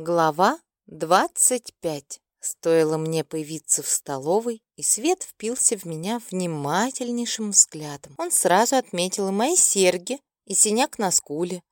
Глава двадцать пять. Стоило мне появиться в столовой, и Свет впился в меня внимательнейшим взглядом. Он сразу отметил и мои серьги, и синяк на скуле,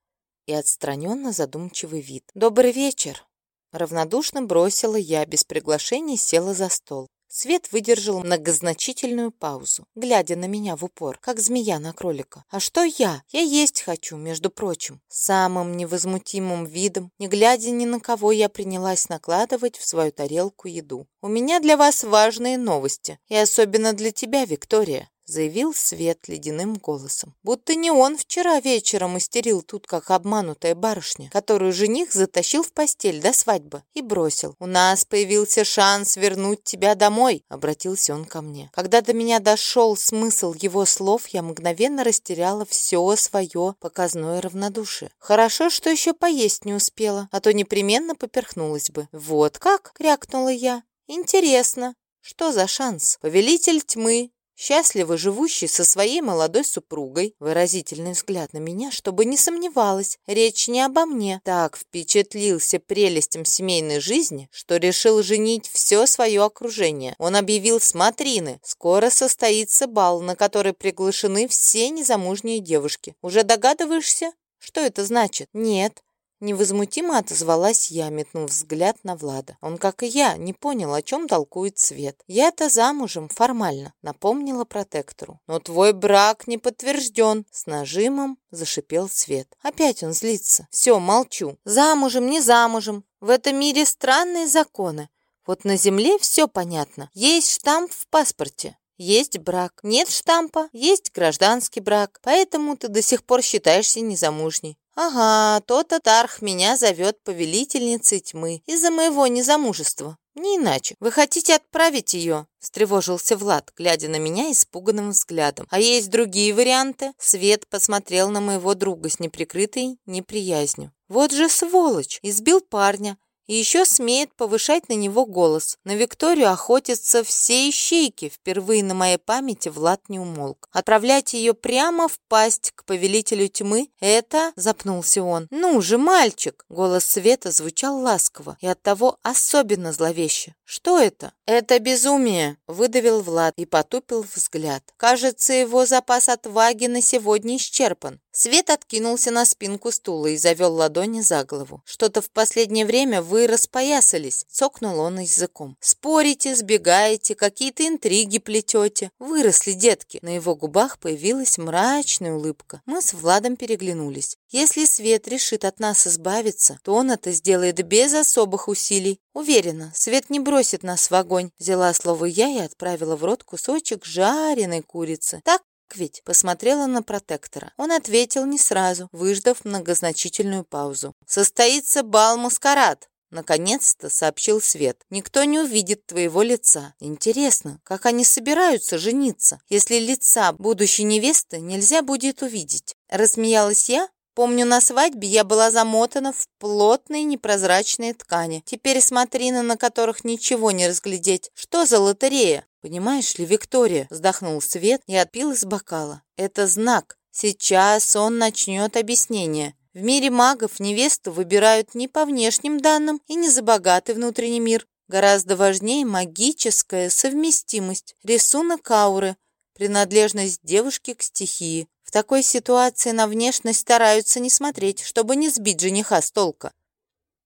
и отстраненно задумчивый вид. «Добрый вечер!» Равнодушно бросила я, без приглашения села за стол. Свет выдержал многозначительную паузу, глядя на меня в упор, как змея на кролика. «А что я? Я есть хочу, между прочим». Самым невозмутимым видом, не глядя ни на кого, я принялась накладывать в свою тарелку еду. «У меня для вас важные новости, и особенно для тебя, Виктория заявил Свет ледяным голосом. Будто не он вчера вечером истерил тут, как обманутая барышня, которую жених затащил в постель до свадьбы и бросил. «У нас появился шанс вернуть тебя домой», — обратился он ко мне. Когда до меня дошел смысл его слов, я мгновенно растеряла все свое показное равнодушие. Хорошо, что еще поесть не успела, а то непременно поперхнулась бы. «Вот как?» — крякнула я. «Интересно, что за шанс? Повелитель тьмы счастливо живущий со своей молодой супругой, выразительный взгляд на меня, чтобы не сомневалась, речь не обо мне, так впечатлился прелестям семейной жизни, что решил женить все свое окружение. Он объявил смотрины, скоро состоится бал, на который приглашены все незамужние девушки. Уже догадываешься, что это значит? Нет, Невозмутимо отозвалась я, метнув взгляд на Влада. Он, как и я, не понял, о чем толкует Свет. «Я-то замужем, формально», — напомнила протектору. «Но твой брак не подтвержден», — с нажимом зашипел Свет. Опять он злится. «Все, молчу. Замужем, не замужем. В этом мире странные законы. Вот на земле все понятно. Есть штамп в паспорте. Есть брак. Нет штампа, есть гражданский брак. Поэтому ты до сих пор считаешься незамужней. «Ага, то-то Тарх меня зовет повелительницей тьмы из-за моего незамужества. Не иначе. Вы хотите отправить ее?» — встревожился Влад, глядя на меня испуганным взглядом. «А есть другие варианты?» Свет посмотрел на моего друга с неприкрытой неприязнью. «Вот же сволочь! Избил парня, и еще смеет повышать на него голос. На Викторию охотятся все ищейки. Впервые на моей памяти Влад не умолк. Отправлять ее прямо в пасть к повелителю тьмы — это... Запнулся он. «Ну же, мальчик!» Голос Света звучал ласково и оттого особенно зловеще. «Что это?» «Это безумие!» — выдавил Влад и потупил взгляд. «Кажется, его запас отваги на сегодня исчерпан. Свет откинулся на спинку стула и завел ладони за голову. «Что-то в последнее время вы распоясались», — цокнул он языком. «Спорите, сбегаете, какие-то интриги плетете. Выросли детки». На его губах появилась мрачная улыбка. Мы с Владом переглянулись. «Если Свет решит от нас избавиться, то он это сделает без особых усилий. Уверена, Свет не бросит нас в огонь». Взяла слово я и отправила в рот кусочек жареной курицы. Так ведь посмотрела на протектора. Он ответил не сразу, выждав многозначительную паузу. «Состоится бал-маскарад!» Наконец-то сообщил Свет. «Никто не увидит твоего лица. Интересно, как они собираются жениться, если лица будущей невесты нельзя будет увидеть?» Рассмеялась я, Помню, на свадьбе я была замотана в плотные непрозрачные ткани. Теперь смотрины, на которых ничего не разглядеть. Что за лотерея? «Понимаешь ли, Виктория?» — вздохнул Свет и отпил из бокала. «Это знак. Сейчас он начнет объяснение. В мире магов невесту выбирают не по внешним данным и не за богатый внутренний мир. Гораздо важнее магическая совместимость, рисунок ауры, принадлежность девушки к стихии. В такой ситуации на внешность стараются не смотреть, чтобы не сбить жениха с толка.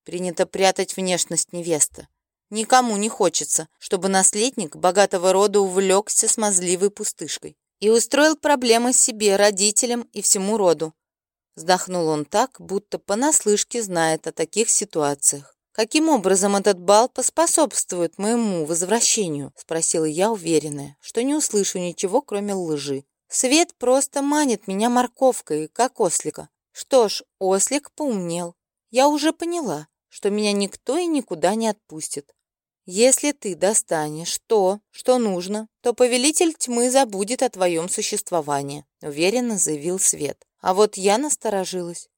Принято прятать внешность невесты. Никому не хочется, чтобы наследник богатого рода увлекся смазливой пустышкой и устроил проблемы себе, родителям и всему роду. Вздохнул он так, будто понаслышке знает о таких ситуациях. «Каким образом этот бал поспособствует моему возвращению?» — спросила я, уверенная, что не услышу ничего, кроме лжи. «Свет просто манит меня морковкой, как ослика. Что ж, ослик поумнел. Я уже поняла, что меня никто и никуда не отпустит. Если ты достанешь то, что нужно, то повелитель тьмы забудет о твоем существовании», — уверенно заявил Свет. А вот я насторожилась.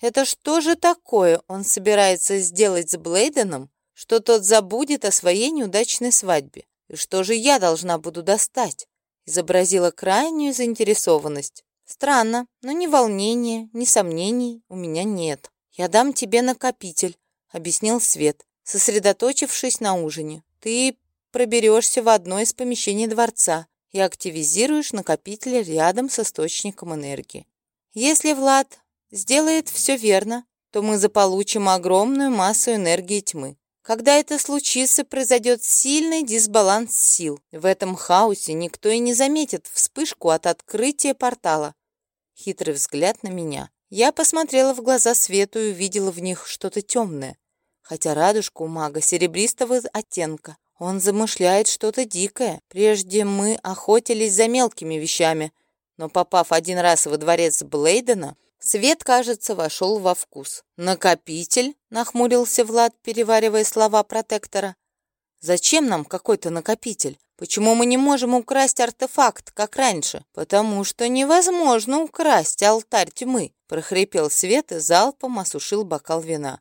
«Это что же такое он собирается сделать с Блейденом, что тот забудет о своей неудачной свадьбе? И что же я должна буду достать?» Изобразила крайнюю заинтересованность. «Странно, но ни волнения, ни сомнений у меня нет. Я дам тебе накопитель, объяснил Свет, сосредоточившись на ужине. «Ты проберешься в одно из помещений дворца и активизируешь накопитель рядом с источником энергии. Если Влад сделает все верно, то мы заполучим огромную массу энергии тьмы. Когда это случится, произойдет сильный дисбаланс сил. В этом хаосе никто и не заметит вспышку от открытия портала. Хитрый взгляд на меня. Я посмотрела в глаза Свету и увидела в них что-то темное. Хотя радужка у мага серебристого оттенка. Он замышляет что-то дикое. Прежде мы охотились за мелкими вещами, но попав один раз во дворец Блейдена, Свет, кажется, вошел во вкус. «Накопитель?» — нахмурился Влад, переваривая слова протектора. «Зачем нам какой-то накопитель? Почему мы не можем украсть артефакт, как раньше?» «Потому что невозможно украсть алтарь тьмы», — прохрипел Свет и залпом осушил бокал вина.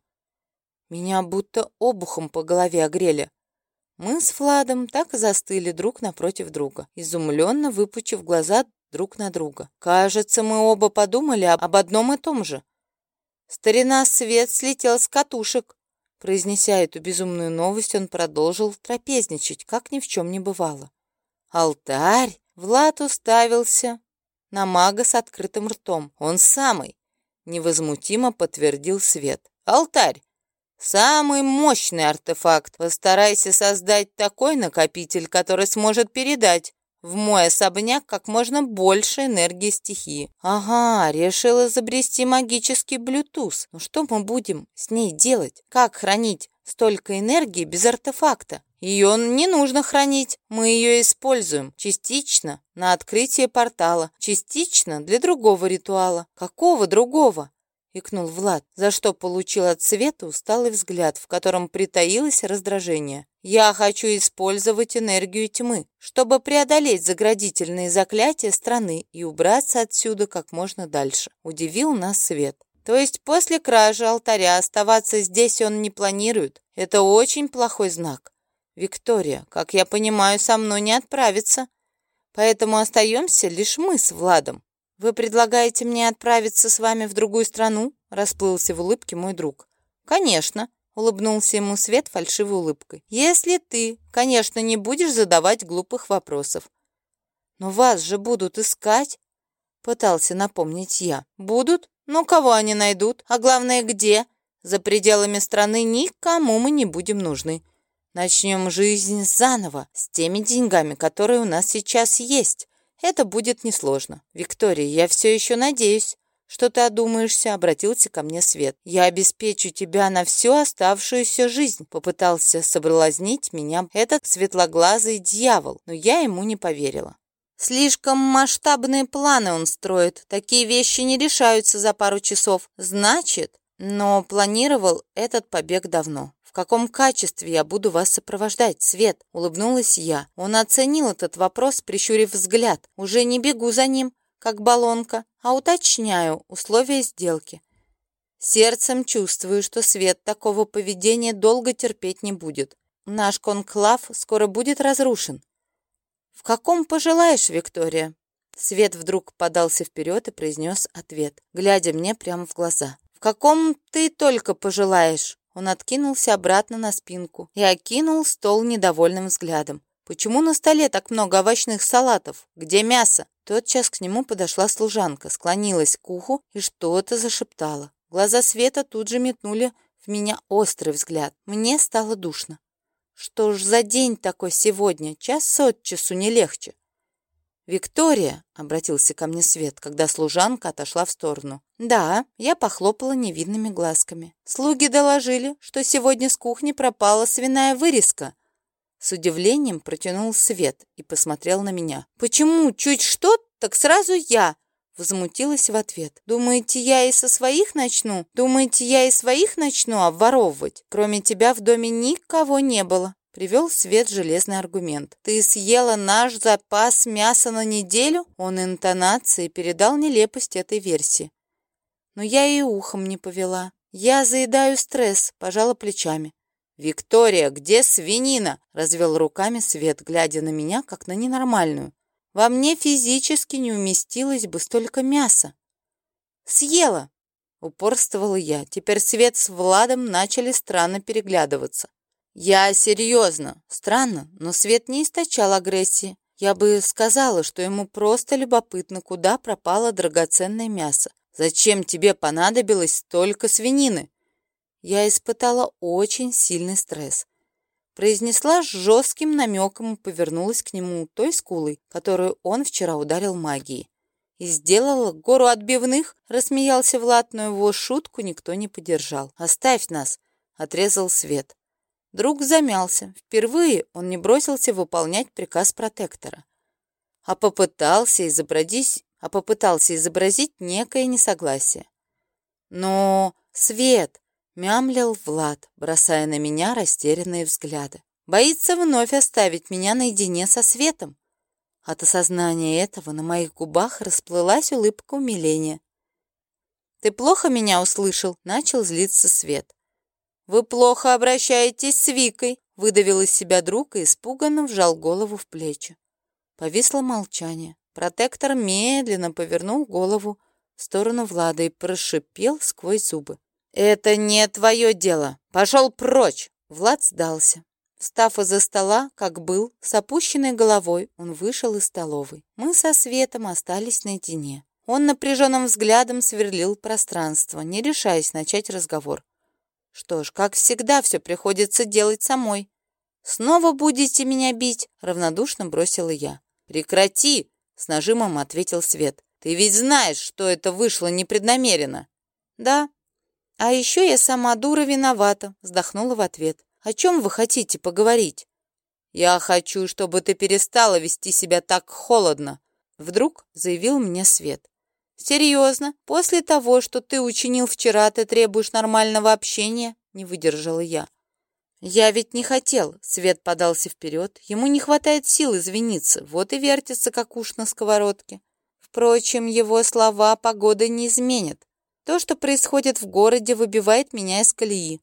Меня будто обухом по голове огрели. Мы с Владом так и застыли друг напротив друга, изумленно выпучив глаза друг на друга. Кажется, мы оба подумали об одном и том же. Старина Свет слетел с катушек. Произнеся эту безумную новость, он продолжил трапезничать, как ни в чем не бывало. «Алтарь!» Влад уставился на мага с открытым ртом. «Он самый!» Невозмутимо подтвердил Свет. «Алтарь! Самый мощный артефакт. Постарайся создать такой накопитель, который сможет передать в мой особняк как можно больше энергии стихии. Ага, решил изобрести магический блютуз. Ну что мы будем с ней делать? Как хранить столько энергии без артефакта? Ее не нужно хранить, мы ее используем частично на открытие портала, частично для другого ритуала. Какого другого? — икнул Влад, за что получил от Света усталый взгляд, в котором притаилось раздражение. «Я хочу использовать энергию тьмы, чтобы преодолеть заградительные заклятия страны и убраться отсюда как можно дальше», — удивил нас Свет. «То есть после кражи алтаря оставаться здесь он не планирует? Это очень плохой знак. Виктория, как я понимаю, со мной не отправится, поэтому остаемся лишь мы с Владом». «Вы предлагаете мне отправиться с вами в другую страну?» — расплылся в улыбке мой друг. «Конечно», — улыбнулся ему Свет фальшивой улыбкой. «Если ты, конечно, не будешь задавать глупых вопросов». «Но вас же будут искать», — пытался напомнить я. «Будут? Но кого они найдут? А главное, где? За пределами страны никому мы не будем нужны. Начнем жизнь заново, с теми деньгами, которые у нас сейчас есть. Это будет несложно. Виктория, я все еще надеюсь, что ты одумаешься, обратился ко мне Свет. Я обеспечу тебя на всю оставшуюся жизнь. Попытался соблазнить меня этот светлоглазый дьявол, но я ему не поверила. Слишком масштабные планы он строит. Такие вещи не решаются за пару часов. Значит, но планировал этот побег давно. «В каком качестве я буду вас сопровождать, Свет?» — улыбнулась я. Он оценил этот вопрос, прищурив взгляд. «Уже не бегу за ним, как баллонка, а уточняю условия сделки. Сердцем чувствую, что Свет такого поведения долго терпеть не будет. Наш конклав скоро будет разрушен. «В каком пожелаешь, Виктория?» Свет вдруг подался вперед и произнес ответ, глядя мне прямо в глаза. «В каком ты только пожелаешь?» Он откинулся обратно на спинку и окинул стол недовольным взглядом. «Почему на столе так много овощных салатов? Где мясо?» Тотчас к нему подошла служанка, склонилась к уху и что-то зашептала. Глаза Света тут же метнули в меня острый взгляд. Мне стало душно. Что ж за день такой сегодня? Час от часу не легче. «Виктория!» — обратился ко мне Свет, когда служанка отошла в сторону. «Да», — я похлопала невидными глазками. «Слуги доложили, что сегодня с кухни пропала свиная вырезка». С удивлением протянул Свет и посмотрел на меня. «Почему? Чуть что, так сразу я!» Возмутилась в ответ. «Думаете, я и со своих начну? Думаете, я и своих начну обворовывать? Кроме тебя в доме никого не было. Привел в свет железный аргумент. «Ты съела наш запас мяса на неделю?» Он интонацией передал нелепость этой версии. Но я и ухом не повела. Я заедаю стресс, пожала плечами. «Виктория, где свинина?» — развел руками Свет, глядя на меня, как на ненормальную. «Во мне физически не уместилось бы столько мяса». «Съела!» Упорствовала я. Теперь Свет с Владом начали странно переглядываться. Я серьезно. Странно, но Свет не источал агрессии. Я бы сказала, что ему просто любопытно, куда пропало драгоценное мясо. Зачем тебе понадобилось столько свинины? Я испытала очень сильный стресс. Произнесла с жестким намеком и повернулась к нему той скулой, которую он вчера ударил магией. И сделала гору отбивных, рассмеялся Влад, но его шутку никто не поддержал. «Оставь нас!» — отрезал свет. Друг замялся. Впервые он не бросился выполнять приказ протектора, а попытался изобразить, а попытался изобразить некое несогласие. «Но, Свет!» — мямлил Влад, бросая на меня растерянные взгляды. «Боится вновь оставить меня наедине со Светом». От осознания этого на моих губах расплылась улыбка умиления. «Ты плохо меня услышал?» — начал злиться Свет. «Вы плохо обращаетесь с Викой», — выдавил из себя друг и испуганно вжал голову в плечи. Повисло молчание. Протектор медленно повернул голову в сторону Влада и прошипел сквозь зубы. «Это не твое дело! Пошел прочь!» Влад сдался. Встав из-за стола, как был, с опущенной головой, он вышел из столовой. Мы со Светом остались наедине. Он напряженным взглядом сверлил пространство, не решаясь начать разговор. Что ж, как всегда, все приходится делать самой. «Снова будете меня бить?» — равнодушно бросила я. «Прекрати!» — с нажимом ответил Свет. «Ты ведь знаешь, что это вышло непреднамеренно!» «Да. А еще я сама дура виновата», — вздохнула в ответ. «О чем вы хотите поговорить?» «Я хочу, чтобы ты перестала вести себя так холодно», — вдруг заявил мне Свет. «Серьезно? После того, что ты учинил вчера, ты требуешь нормального общения?» — не выдержала я. «Я ведь не хотел», — Свет подался вперед. «Ему не хватает сил извиниться, вот и вертится, как уж на сковородке. Впрочем, его слова погоды не изменят. То, что происходит в городе, выбивает меня из колеи.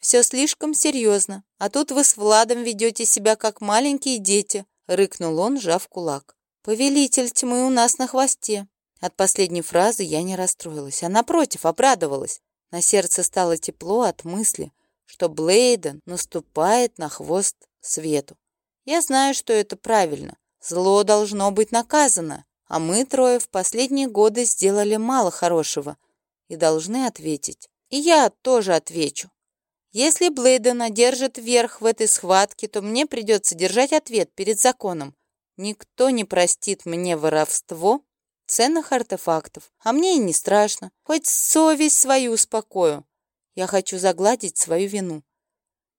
Все слишком серьезно, а тут вы с Владом ведете себя, как маленькие дети», — рыкнул он, сжав кулак. «Повелитель тьмы у нас на хвосте». От последней фразы я не расстроилась, а напротив, обрадовалась. На сердце стало тепло от мысли, что Блейден наступает на хвост свету. Я знаю, что это правильно. Зло должно быть наказано, а мы трое в последние годы сделали мало хорошего и должны ответить. И я тоже отвечу. Если Блейден одержит верх в этой схватке, то мне придется держать ответ перед законом. Никто не простит мне воровство ценных артефактов. А мне и не страшно. Хоть совесть свою успокою. Я хочу загладить свою вину.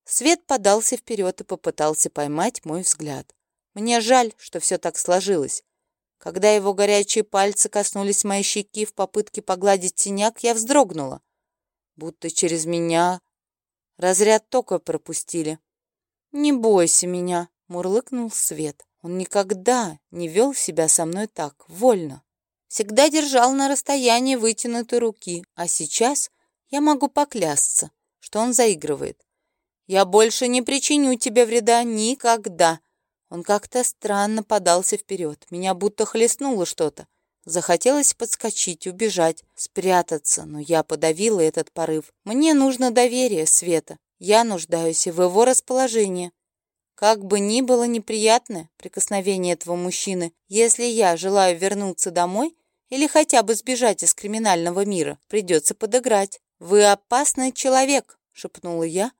Свет подался вперед и попытался поймать мой взгляд. Мне жаль, что все так сложилось. Когда его горячие пальцы коснулись моей щеки в попытке погладить синяк, я вздрогнула. Будто через меня разряд тока пропустили. «Не бойся меня», — мурлыкнул Свет. Он никогда не вел себя со мной так, вольно всегда держал на расстоянии вытянутой руки, а сейчас я могу поклясться, что он заигрывает. «Я больше не причиню тебе вреда никогда!» Он как-то странно подался вперед. Меня будто хлестнуло что-то. Захотелось подскочить, убежать, спрятаться, но я подавила этот порыв. Мне нужно доверие Света. Я нуждаюсь в его расположении. Как бы ни было неприятное прикосновение этого мужчины, если я желаю вернуться домой, или хотя бы сбежать из криминального мира, придется подыграть. «Вы опасный человек», — шепнула я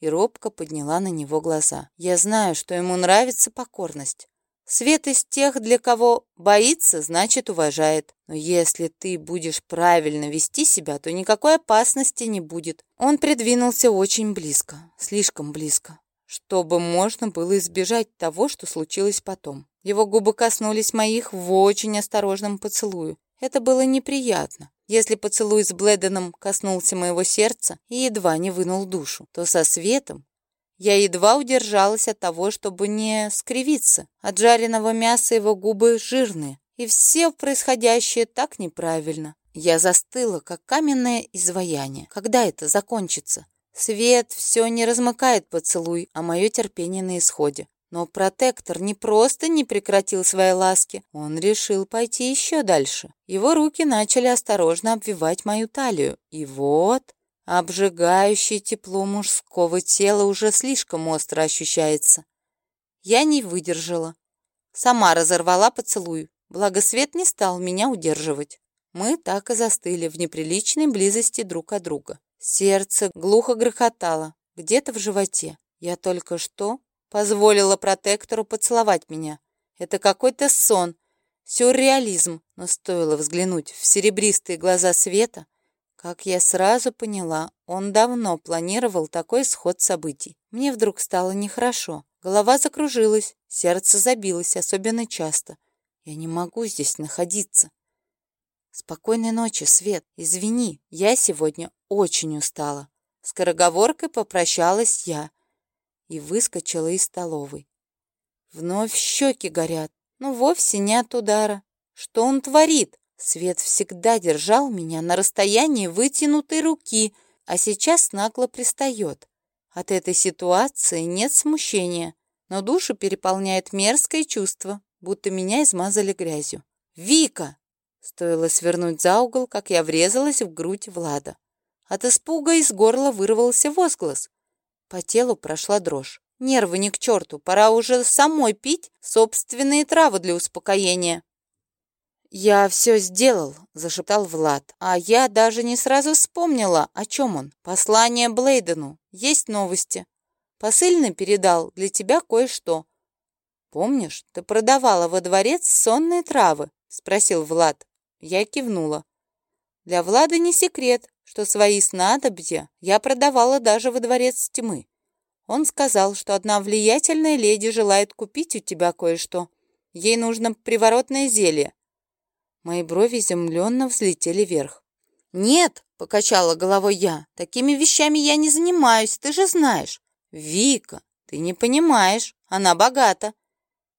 и робко подняла на него глаза. «Я знаю, что ему нравится покорность. Свет из тех, для кого боится, значит уважает. Но если ты будешь правильно вести себя, то никакой опасности не будет». Он придвинулся очень близко, слишком близко, чтобы можно было избежать того, что случилось потом. Его губы коснулись моих в очень осторожном поцелую. Это было неприятно. Если поцелуй с Блэденом коснулся моего сердца и едва не вынул душу, то со светом я едва удержалась от того, чтобы не скривиться. От жареного мяса его губы жирные, и все происходящее так неправильно. Я застыла, как каменное изваяние. Когда это закончится? Свет все не размыкает поцелуй, а мое терпение на исходе. Но протектор не просто не прекратил свои ласки, он решил пойти еще дальше. Его руки начали осторожно обвивать мою талию. И вот, обжигающее тепло мужского тела уже слишком остро ощущается. Я не выдержала. Сама разорвала поцелуй, благо свет не стал меня удерживать. Мы так и застыли в неприличной близости друг от друга. Сердце глухо грохотало, где-то в животе. Я только что позволила протектору поцеловать меня. Это какой-то сон, сюрреализм. Но стоило взглянуть в серебристые глаза Света, как я сразу поняла, он давно планировал такой исход событий. Мне вдруг стало нехорошо. Голова закружилась, сердце забилось особенно часто. Я не могу здесь находиться. Спокойной ночи, Свет. Извини, я сегодня очень устала. Скороговоркой попрощалась я и выскочила из столовой. Вновь щеки горят, но вовсе не от удара. Что он творит? Свет всегда держал меня на расстоянии вытянутой руки, а сейчас нагло пристает. От этой ситуации нет смущения, но душу переполняет мерзкое чувство, будто меня измазали грязью. «Вика!» Стоило свернуть за угол, как я врезалась в грудь Влада. От испуга из горла вырвался возглас. По телу прошла дрожь. Нервы не к черту, пора уже самой пить собственные травы для успокоения. «Я все сделал», — зашептал Влад, а я даже не сразу вспомнила, о чем он. «Послание Блейдену. Есть новости. Посыльный передал для тебя кое-что. Помнишь, ты продавала во дворец сонные травы?» — спросил Влад. Я кивнула. Для Влада не секрет, что свои снадобья я продавала даже во дворец тьмы. Он сказал, что одна влиятельная леди желает купить у тебя кое-что. Ей нужно приворотное зелье. Мои брови изумленно взлетели вверх. «Нет!» — покачала головой я. «Такими вещами я не занимаюсь, ты же знаешь». «Вика, ты не понимаешь, она богата.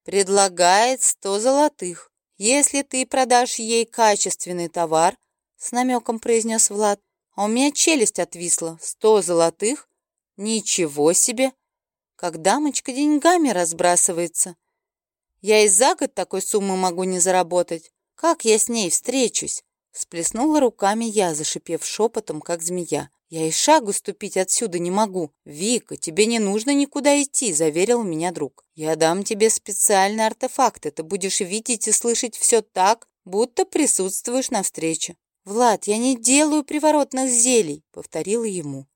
Предлагает сто золотых. Если ты продашь ей качественный товар, — с намеком произнес Влад, — а у меня челюсть отвисла. Сто золотых? Ничего себе! Как дамочка деньгами разбрасывается. Я и за год такой суммы могу не заработать. Как я с ней встречусь? Сплеснула руками я, зашипев шепотом, как змея. «Я и шагу ступить отсюда не могу. Вика, тебе не нужно никуда идти», — заверил меня друг. «Я дам тебе специальный артефакт, ты будешь видеть и слышать все так, будто присутствуешь на встрече». «Влад, я не делаю приворотных зелий», — повторила ему.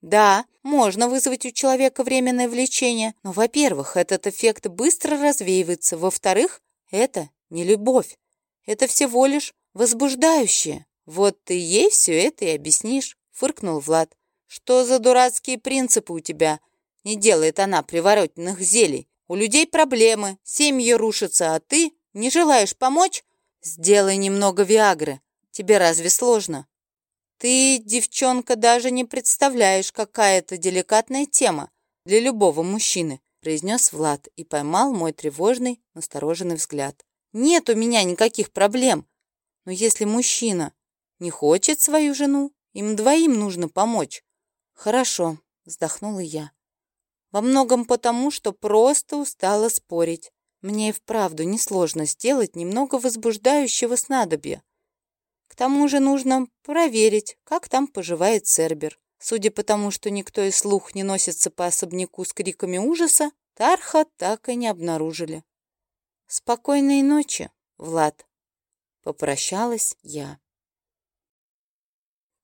«Да, можно вызвать у человека временное влечение, но, во-первых, этот эффект быстро развеивается, во-вторых, это не любовь, это всего лишь возбуждающее. Вот ты ей все это и объяснишь» фыркнул Влад. «Что за дурацкие принципы у тебя? Не делает она приворотных зелий. У людей проблемы, семьи рушатся, а ты не желаешь помочь? Сделай немного Виагры. Тебе разве сложно? Ты, девчонка, даже не представляешь, какая это деликатная тема для любого мужчины», произнес Влад и поймал мой тревожный, настороженный взгляд. «Нет у меня никаких проблем. Но если мужчина не хочет свою жену, им двоим нужно помочь. Хорошо, вздохнула я. Во многом потому, что просто устала спорить. Мне и вправду несложно сделать немного возбуждающего снадобья. К тому же нужно проверить, как там поживает Цербер. Судя по тому, что никто из слух не носится по особняку с криками ужаса, Тарха так и не обнаружили. «Спокойной ночи, Влад!» Попрощалась я.